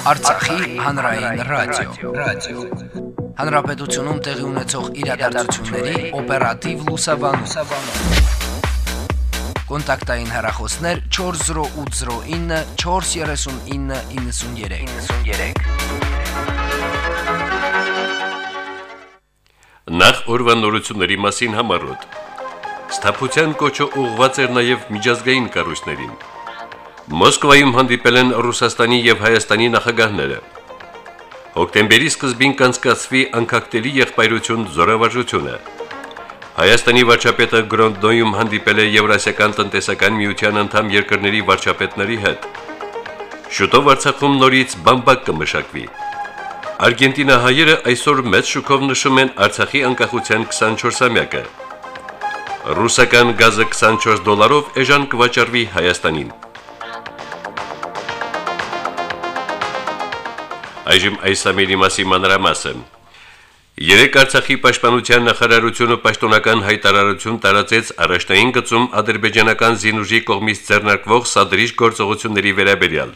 Արցախի հանրային ռադիո, ռադիո։ Հանրապետությունում տեղի ունեցող իրադարձությունների օպերատիվ լուսաբանում։ Կոնտակտային հեռախոսներ 40809 43993։ 93։ Նախ օրվանորությունների մասին համարոտ։ Ստապության կոչը ուղղված էր նաև միջազգային կառույցներին։ Մոսկվայում հանդիպել են Ռուսաստանի եւ Հայաստանի նախագահները։ Հոկտեմբերի սկզբին կանցկացվի անկախտելի եղբայրություն զորավարժությունը։ Հայաստանի վարչապետը Գրոնդոյում հանդիպել է Եվրասիական տնտեսական միության անդամ երկրների վարչապետների հետ։ Շուտով Արցախում նորից բամբակ կմշակվի։ Արգենտինահայերը այսօր մեծ շուկով նշում են Արցախի անկախության 24-ամյակը։ Ռուսական գազը 24 դոլարով էժան կվաճառվի Հայաստանին։ Այժմ այս ամենի մասի մանրամասը։ Երեք Արցախի պաշտպանության նախարարությունը պաշտոնական հայտարարություն տարածեց առաջնային գծում ադրբեջանական զինուժի կողմից ձեռնարկվող սադրիչ գործողությունների վերաբերյալ։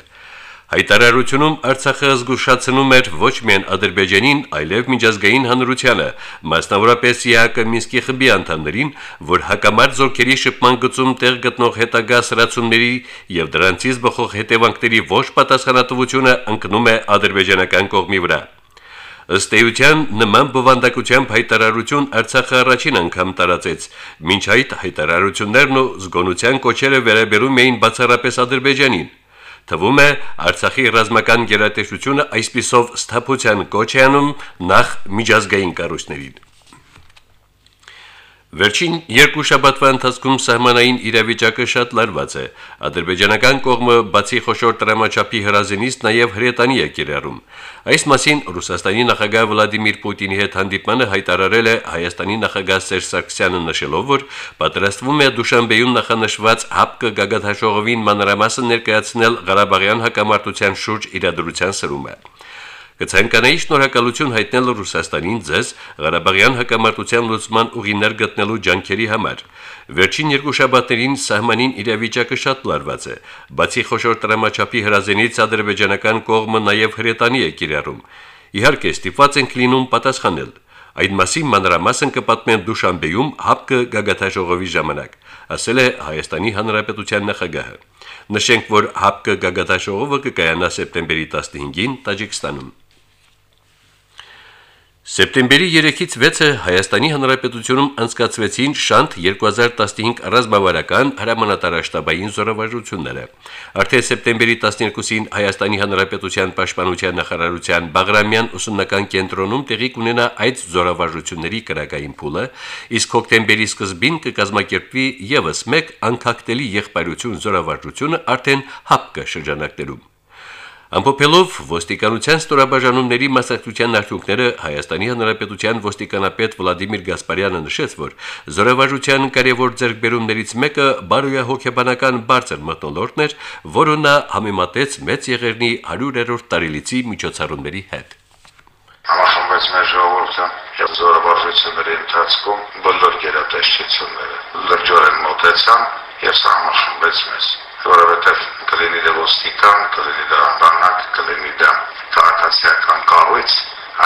Հայտարարությունում Արցախը զգուշացնում էր ոչ միայն Ադրբեջանին, այլև միջազգային հանրությանը, մասնավորապես ԵԱԿ Մինսկի խմբի անդամներին, որ հակամարտ զորքերի շփման գծում տեղ գտնող հետագա սրացումների եւ դրանցից բխող հետևանքների ոչ պատասխանատվությունը ընկնում է ադրբեջանական կողմի վրա։ Ըստ էության նման բովանդակությամբ հայտարարություն Արցախը առաջին անգամ տարածեց։ Մինչ այդ հայտարարություններն ու զգոնության կոչերը վերաբերում էին բացառապես Ադրբեջանին։ Թվում է Արցախի ռազմական գերատեսչությունը այսպիսով սթափության կոչ է անում նախ միջազգային կառույցներին։ Վերջին երկու շաբաթվա ընթացքում սահմանային իրավիճակը շատ լարված է։ Ադրբեջանական կողմը բացի խոշոր տրամաչափի հրազենից նաև հրետանի է կիրառում։ Այս մասին Ռուսաստանի նախագահ Վլադիմիր Պուտինի հետ հանդիպմանը հայտարարել է Հայաստանի նախագահ Սերժ Սարգսյանը նշելով, որ պատրաստվում է Դուշանբեում նախանշված ՀԱՊԿ գագաթաշողովին մանրամասը ներկայացնել Ղարաբաղյան հակամարտության շուրջ իրադրության սրումը։ Կցանկանայի շնորհակալություն հայտնել Ռուսաստանին ձեզ Ղարաբաղյան հակամարտության լուծման ուղիներ գտնելու ջանքերի համար։ Վերջին երկու շաբաթներին սահմանին իրավիճակը շատ լարված է։ Բացի խոշոր տրամաչափի հրազենից ադրբեջանական կողմը նաև հրետանի է կիրառում։ Իհարկե, ստիպված ենք լինում պատասխանել։ Այդ մասին մանրամասն կպատմեն Դուշանբեում ՀԱՊԿ գագաթաժողովի ժամանակ, ասել է Հայաստանի Հանրապետության նախագահը։ Նշենք, որ ՀԱՊԿ գագաթաժողովը կկայանա սեպտեմբերի 15-ին Տաջիկստանում։ Սեպտեմբերի 3-ից 6-ը Հայաստանի Հանրապետությունում անցկացվեցին Շանթ 2015 ռազմավարական հրամանատարաշտաբային զորավարժությունները։ Արդեն սեպտեմբերի 12-ին Հայաստանի Հանրապետության Պաշտպանության նախարարության Բաղրամյան ուսումնական կենտրոնում տեղի կունենա այդ զորավարժությունների կրակային փուլը, իսկ հոկտեմբերի սկզբին կկազմակերպվի եւս մեկ անկախտելի եղբայրություն զորավարժությունը արդեն ՀԱՊԿ շրջանակներում։ Ամփոփելով ոստիկանության ստորաբաժանումների մասնակցության արդյունքները Հայաստանի Հանրապետության ոստիկանապետ Վլադիմիր Գասպարյանը նշեց, որ զորավարժության կարևոր ձեռքբերումներից մեկը բարոյահոգեբանական բարձր մտնոլորտն էր, որը նա համեմատեց մեծ եղերնի 100-րդ տարելիցի միջոցառումների հետ համախմբեց մեր ժողովուրդը զորավարժությունների ընթացքում բոլոր գերատեսչությունները լրջորեն մոտեցան եւ սա համախմբեց մեզ որովհետեւ կլինի դա ոստիկան, կլինի դա բանակ, կլինի դա քաղաքացիական կառույց,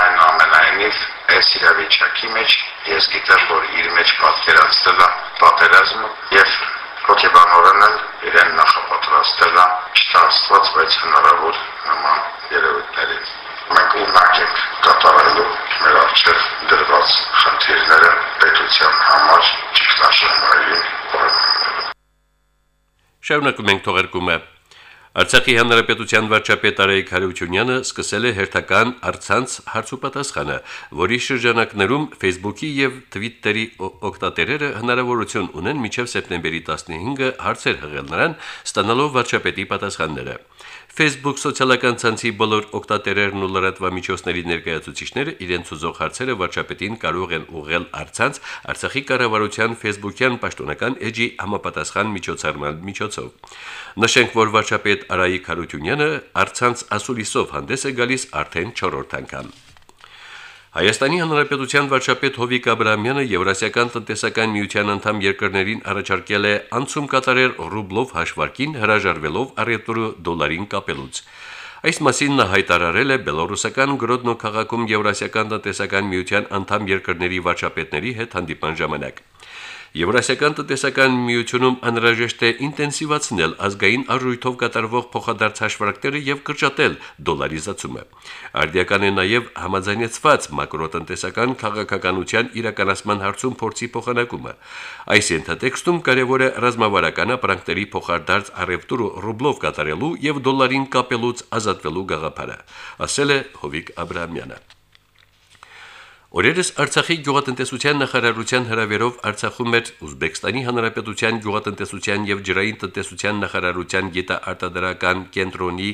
այն ամենայնիվ այս իրավիճակի մեջ ես գիտեմ, որ իր մեջ պատկերացել է պատերազմը եւ հոգեբանորեն իրեն նախապատրաստել է չտարստված, բայց հնարավոր նման երևույթներին մենք ունակ ենք կատարելու մեր արժեր դրված խնդիրները պետության համար ճիշտաշնորհային Շարունակում ենք թողարկումը Արցախի հանրապետության վարչապետ Արայիկ Հարությունյանը սկսել է հերթական արցանց հարցուպատասխանը, որի շրջանակներում Facebook-ի եւ Twitter-ի օգտատերերը հնարավորություն ունեն մինչև սեպտեմբերի 15-ը հարցեր հղել նրան, ստանալով վարչապետի պատասխանները։ Facebook սոցիալական ցանցի բոլոր օգտատերերն ու լրատվամիջոցների ներկայացուցիչները իրենց ուզող հարցերը վարչապետին կարող են ուղղել արցանց Արցախի կառավարության Facebook-յան պաշտոնական էջի համապատասխան միջոցառման միջոցով։ Նշենք, որ վարչապետ Արայիկ Հարությունյանը արցանց ասուլիսով հանդես է գալիս արդեն 4-րդ անգամ։ Հայաստանի Հանրապետության վարչապետ Հովիկ Աբրահամյանը Եվրասիական տնտեսական միության անդամ երկրներին առաջարկել է անցում կատարել ռուբլով հաշվարկին հրաժարվելով առևտուրը դոլարին կապելուց։ Այս մասին նա հայտարարել է բելորուսական Գրոդնո քաղաքում Եվրասիական տնտեսական միության անդամ երկրների վարչապետների հետ հանդիպան ժամանակ։ Եվրասիական տնտեսական միությունում անհրաժեշտ է ինտենսիվացնել ազգային արժույթով կատարվող փոխադարձ հաշվարկները եւ կրճատել դոլարիզացումը։ Արդիական է նաեւ համաձայնեցված մակրոտնտեսական քաղաքականության իրականացման հարցում փորձի փոխանակումը։ Այս ենթատեքստում կարևոր է ռազմավարական ապրանքների փոխադարձ առևտուր ռուբլով կատարելու եւ դոլարին կապելուց ազատվելու գաղափարը, ասել է Հովիկ Աբ รา համյանը։ Օրերս Արցախի գյուղատնտեսության նախարարության հրավերով Արցախում էր Ուզբեկստանի Հանրապետության գյուղատնտեսության եւ ջրային տնտեսության նախարարության գիտաարտադրական կենտրոնի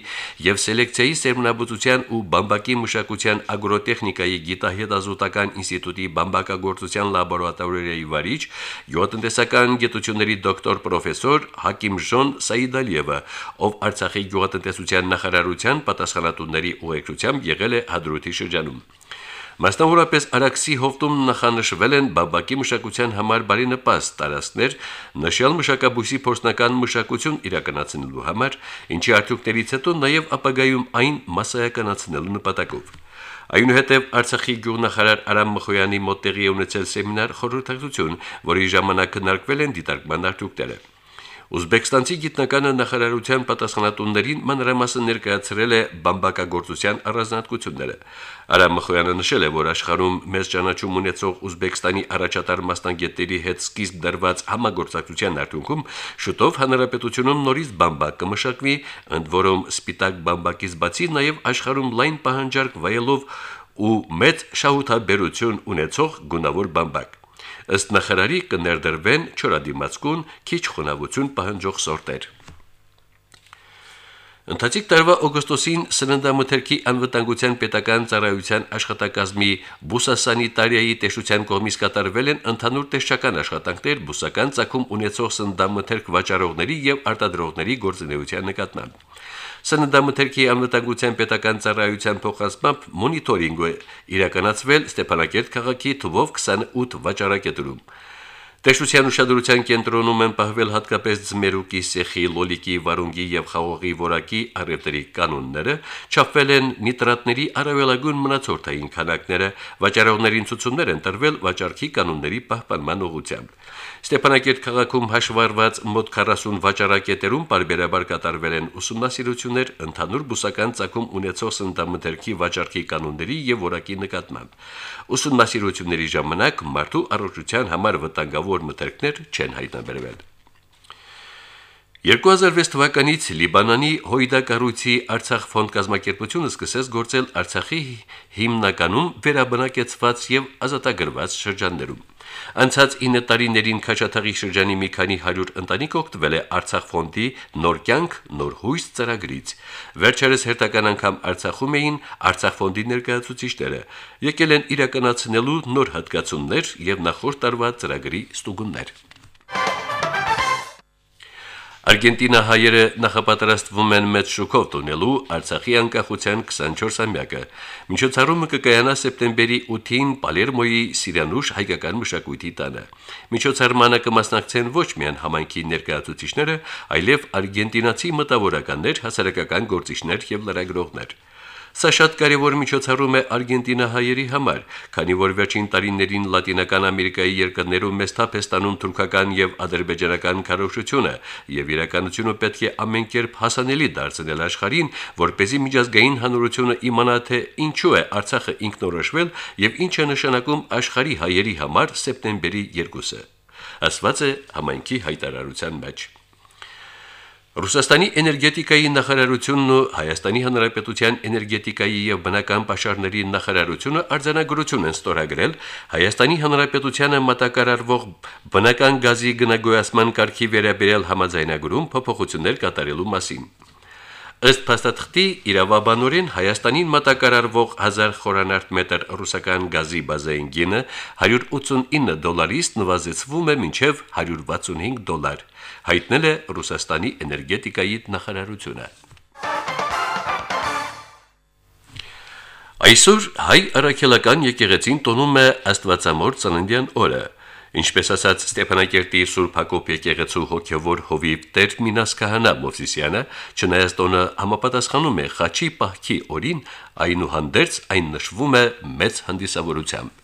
եւ սելեկցիայի սերմնաբուծության ու բամբակի մշակության ագրոտեխնիկայի գիտահետազոտական ինստիտուտի բամբակագործության լաբորատորիայի վարիչ գյուղատնտեսական գիտությունների դոկտոր պրոֆեսոր Հակիմ Ժոն Սաիդալիևը, ով Արցախի գյուղատնտեսության նախարարության պատասխանատուների ուղեկցությամբ եղել է Հադրութի շրջանում։ Մասնավորապես Արաքսի հովտում նախանշվել են բաբակի մշակության համար բարինպաստ տարածքներ, նշյալ մշակաբույսի փորձնական մշակություն իրականացնելու համար, ինչի արդյունքներից հետո նաև ապագայում այն massայականացնելու նպատակով։ Այնուհետև Արցախի գյուղնախարար Արամ Մխոյանի մոտ տեղի ունեցել սեմինար խորհրդակցություն, որի ժամանակ քննարկվել են դիտարկման արդյունքները։ Ուզբեկստանցի գիտնականը նախարարության պատասխանատուներին մանրամասն ներկայացրել է բամբակագործության առանձնահատկությունները։ Արամ Մխոյանը նշել է, որ աշխարհում մեծ ճանաչում ունեցող Ուզբեկստանի առաջատար մասնագետների հետ սկիզբ դրված համագործակցության արդյունքում շուտով հանրապետությունում նորից բամբակ կմշակվի, ընդ որում սպիտակ բամբակից բացի նաև աշխարհում լայն պահանջարկ վայելով ու մեծ շահութաբերություն ունեցող գունավոր բամբակ ըստ նախարարի կներդրվեն չորադիմացկուն քիչ խոնավություն պահանջող սորտեր։ Ընթացիկ տարվա օգոստոսին սննդամթերքի անվտանգության պետական ծառայության աշխատակազմի բուսասանիտարիայի տեսության կողմից կատարվել են ընդհանուր տեսչական աշխատանքներ բուսական ցակում ունեցող սննդամթերք վաճառողների եւ արտադրողների գործունեության նկատմամբ։ Սննդամթերքի անվտանգության պետական ծառայության փոխանցմամբ մոնիտորինգ է իրականացվել Ստեփանակերտ քաղաքի թվով 28 վաճառակետերում։ Տեսության ուշադրության կենտրոնում են պահվել հատկապես ձմերուկի, սեխի, լոլիկի, վարունգի եւ խաղողի որակի առևտրի կանոնները, չափվել են նիտրատների առավելագույն մնացորդային քանակները, վաճառողներին ցուցումներ են տրվել վաճառքի կանոնների պահպանման ուղղությամբ։ Ստեփանակերտ քաղաքում հաշվառված մոտ 40 վաճառակետերում բարբերաբար կատարվել են ուսումնասիրություններ ընդհանուր բուսական ցակում ունեցող սննդամթերքի վաճառքի կանոնների եւ որակի նկատմամբ։ Ուսումնասիրությունների ժամանակ մարդու առողջության համար վտանգավոր մթերքներ չեն հայտնաբերվել։ 2006 թվականից Լիբանանի Հույդակառույցի Արցախ ֆոնդ կազմակերպությունը սկսեց գործել Արցախի հիմնականում վերաբնակեցված եւ ազատագրված շրջաններում։ Անցած 9 տարիներին Քաշաթաղի շրջանի մի քանի 100 ընտանիք օգտվել է Արցախ ֆոնդի Նոր կյանք, նոր հույս ծրագրից։ Վերջերս հերթական անգամ Արցախում էին Արցախ ֆոնդի ներկայացուցիչները, եկել են իրականացնելու նոր հատկացումներ եւ նախորդ տարվա ծրագրի ստուգումներ։ Արգենտինահայերը նախապատրաստվում են մեծ շոկով տոնելու Արցախի անկախության 24-ամյակը։ Միջոցառումը կկայանա սեպտեմբերի 8-ին Պալերմոյի Սիրիանուշ հայկական մշակույթի տանը։ Միջոցառմանը կմասնակցեն ոչ միայն համայնքի ներկայացուցիչները, այլև արգենտինացի մտավորականներ, հասարակական գործիչներ եւ լրագրողներ։ Սա շատ կարևոր միջոցառում է արգենտինահայերի համար, քանի որ վերջին տարիներին Լատինական Ամերիկայի երկրներում մեծ թափ է ստանում թուրքական եւ ադրբեջանական քարոշությունը, եւ իրականությունը պետք է ամեն կերպ հասանելի դարձնել աշխարհին, որ เป զի միջազգային հանրությունը իմանա թե ինչու է Արցախը ինքնորոշվել եւ ինչ է նշանակում աշխարհի հայերի համար սեպտեմբերի 2-ը։ Ասված է համայնքի հայտարարության մեջ։ Ռուսաստանի էներգետիկայի նախարարությունն ու Հայաստանի Հանրապետության էներգետիկայի եւ բնական պաշարների նախարարությունը արձանագրություն են ստորագրել Հայաստանի Հանրապետությանը մատակարարվող բնական գազի գնագոյացման կարգի վերաբերյալ համաձայնագրում փոփոխություններ կատարելու մասին։ Ըստ փաստաթղթի իրավաբանորեն Հայաստանին մատակարարվող 1000 խորանարդ մետր ռուսական գազի բազային գինը 189 դոլարից նվազեցվում է մինչև 165 դոլար, հայտնել է Ռուսաստանի էներգետիկայի նախարարությունը։ Այսօր հայ առաքելական եկեղեցին տոնում է Աստվածամոր ծննդյան օրը։ Ինչպես ասաց Ստեփանակերտի Սուրբ Հակոբ եկեղեցու հոգևոր հովիվ Տեր Մինաս Քահանա Մովսիսյանը, չնայած տոնը համապատասխանում է խաչի պահքի օրին, այնուհանդերձ այն նշվում է մեծ հանդիսավորությամբ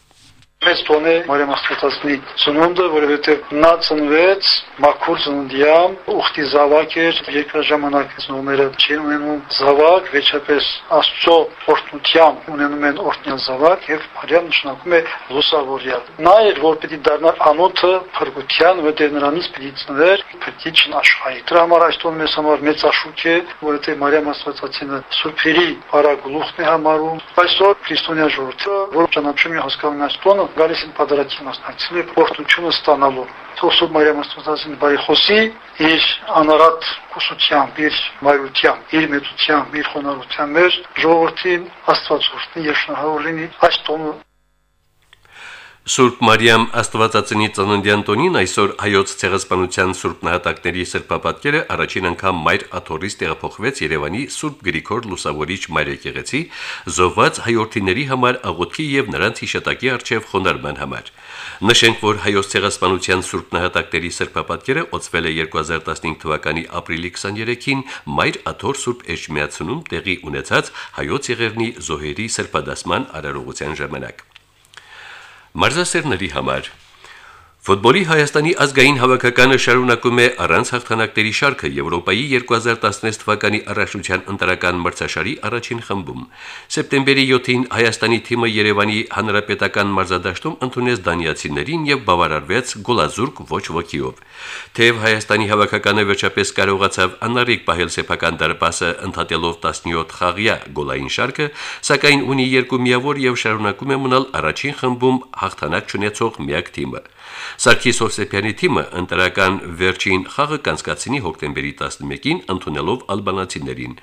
մեծ տոն է Մարիամ Աստվածածնի ծնունդը, որովհետև նա ծնվեց մաքուր ծննդյամ, ուխտի զավակ էր, երկար ժամանակ ծնողները չեն ունենում զավակ, վերջապես Աստծո օրհնությամբ ունենում են օրհնյալ զավակ եւ Մարիամ նշանակում է լուսավորյալ։ Նա էր, որ պիտի դառնար անոթը փրկության, որտեղ նրանից պիտի ծնվեր փրկիչն աշխարհի։ Դրա համար այս տոնը մեզ համար մեծ աշուկ է, որովհետև Մարիամ Աստվածածինը սուրբերի բարագլուխն է համարում։ Այսօր քրիստոնյա ժողովուրդը, որ ճանաչում է հասկանում այս տոնը, գալիս են պատարագի մասնակցելու ողջունությունը ստանալու։ Թող Սուրբ Մարիամ Աստվածածին բարի խոսի իր անարատ կուսությամբ, իր մայրությամբ, իր մեծությամբ, իր խոնարհությամբ ժողովրդին Աստված օրհնի եւ շնորհավոր լինի այս տոնը Սուրբ Մարիամ Աստվածածնի ծննդյան տոնին այսօր հայոց ցեղասպանության Սուրբ նահատակների սրբապատկերը առաջին անգամ Մայր Աթորից տեղափոխվեց Երևանի Սուրբ Գրիգոր Լուսավորիչ Մայրեկեղեցի, զոհված հայորդիների համար աղոթքի եւ նրանց հիշատակի արչեւ խոնարհման համար։ Նշենք, որ հայոց ցեղասպանության Սուրբ նահատակների սրբապատկերը օծվել է 2015 թվականի ապրիլի 23-ին Մայր Աթոր Սուրբ Էջմիածնում տեղի ունեցած հայոց եղերնի զոհերի սրբադասման արարողության ժամանակ։ Մարզասերների համար Ֆուտբոլի Հայաստանի ազգային հավաքականը շարունակում է առանց հաղթանակների շարքը Եվրոպայի 2016 թվականի առաջնության ընտրական մրցաշարի առաջին խմբում։ Սեպտեմբերի 7-ին Հայաստանի թիմը Երևանի Հանրապետական մարզադաշտում ընդունեց դանիացիներին եւ բավարարվեց գոլազուրկ ոչ ոքիով։ Թեև Հայաստանի հավաքականը վերջապես կարողացավ անառիկ պահել սեփական դարպասը ընդհատելով 17 խաղյա գոլային շարքը, սակայն ունի երկու միավոր եւ շարունակում է մնալ առաջին խմբում հաղթանակ չունեցող միակ թիմը։ Սարգիս Հովսեփյանի թիմը ընտրական վերջին խաղը կանցկացնի հոկտեմբերի 11-ին ընդունելով ալբանացիներին։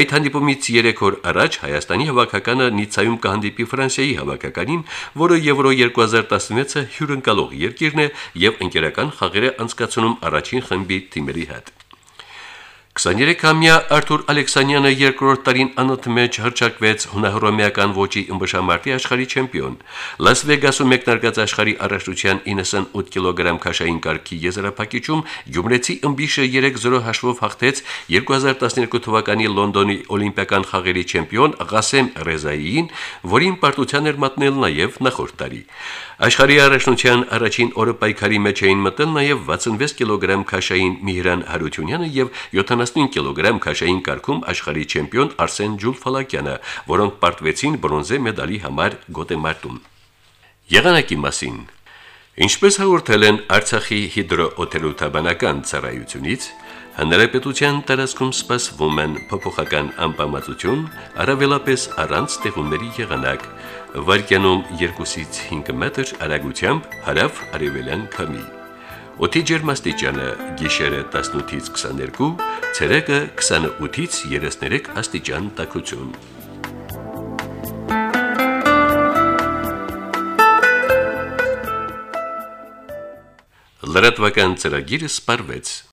Այդ հանդիպումից 3 օր առաջ Հայաստանի հավաքականը Նիցայում կհանդիպի Ֆրանսիայի հավաքականին, որը Եվրո 2016-ը հյուրընկալող երկիրն է եւ ընկերական խաղերը անցկացնում առաջին խմբի թիմերի հետ։ 23-ամյա Արթուր Ալեքսանյանը երկրորդ տարին անընդմեջ հրճակվեց հունահռոմեական ոճի ըմբշամարտի աշխարհի չեմպիոն։ Լաս Վեգասում մեկնարկած աշխարհի առաջնության 98 կիլոգրամ քաշային կարգի եզրափակիչում Գյումրեցի ըմբիշը 3-0 հաշվով հաղթեց 2012 թվականի Լոնդոնի Օլիմպիական խաղերի չեմպիոն Ղասեմ Ռեզային, որին պարտության էր մատնել նաև նախորդ տարի։ Աշխարհի առաջնության առաջին օրը պայքարի մեջ էին մտել նաև 66 կիլոգրամ քաշային Միհրան Հարությունյանը եւ 75 կիլոգրամ քաշային կարգում աշխարհի չեմպիոն Արսեն Ջուլֆալակյանը, որոնք պարտվեցին բրոնզե մեդալի համար գոտեմարտում։ Եղանակի մասին. Ինչպես հաղորդել են Արցախի հիդրոօթերոթաբանական ծառայությունից, Հանրապետության տարածքում սպասվում են փոփոխական անբավարարություն, առավելապես առանց տեղումների եղանակ, վարկյանում 2-ից 5 մետր արագությամբ հարավ արևելյան քամի։ Օդի ջերմաստիճանը՝ գիշերը 18-ից 22, ցերեկը 28-ից 33 աստիճան տաքություն։ Լրատվական ծրագիրը սպարվեց։